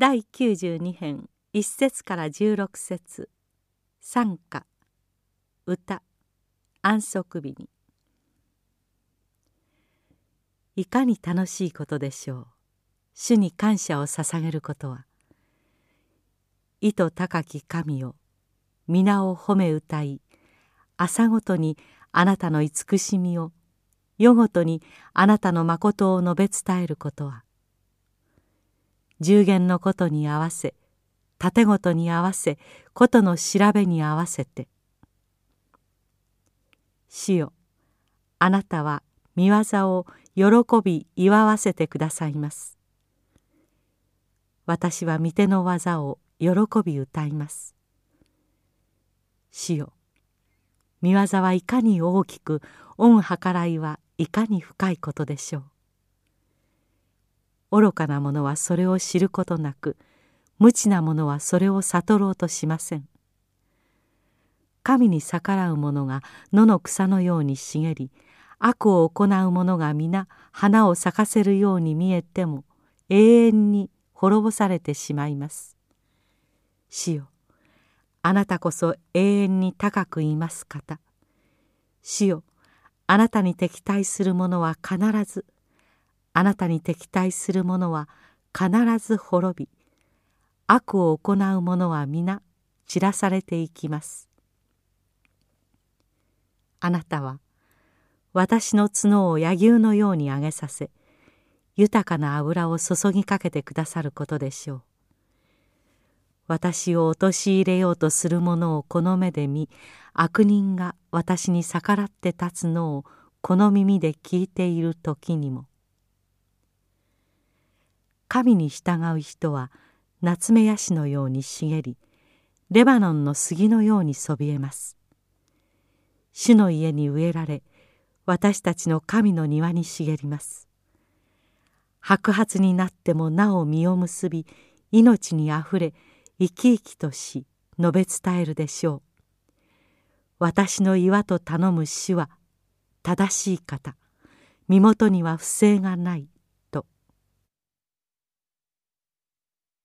第92編1節から16節。賛歌。歌。安息日に。いかに楽しいことでしょう。主に感謝を捧げることは。意図高き神よ皆を褒め歌い朝ごとにあなたの慈しみを夜ごとにあなたの誠を述べ伝えることは。十言のことに合わせ盾ごとに合わせことの調べに合わせて「主よあなたは見業を喜び祝わせてくださいます」「私は御手の技を喜び歌います」「主よ見業はいかに大きく恩計らいはいかに深いことでしょう」愚かな者はそれを知ることなく無知な者はそれを悟ろうとしません。神に逆らう者が野の草のように茂り悪を行う者が皆花を咲かせるように見えても永遠に滅ぼされてしまいます。主よあなたこそ永遠に高くいます方。主よあなたに敵対する者は必ずあなたに敵対する者は必ず滅び悪を行う者は皆散らされていきます。あなたは私の角を柳生のように上げさせ豊かな油を注ぎかけてくださることでしょう。私を陥れようとする者をこの目で見悪人が私に逆らって立つのをこの耳で聞いている時にも神に従う人は夏目ヤシのように茂りレバノンの杉のようにそびえます。主の家に植えられ私たちの神の庭に茂ります。白髪になってもなお実を結び命にあふれ生き生きとし述べ伝えるでしょう。私の岩と頼む主は正しい方。身元には不正がない。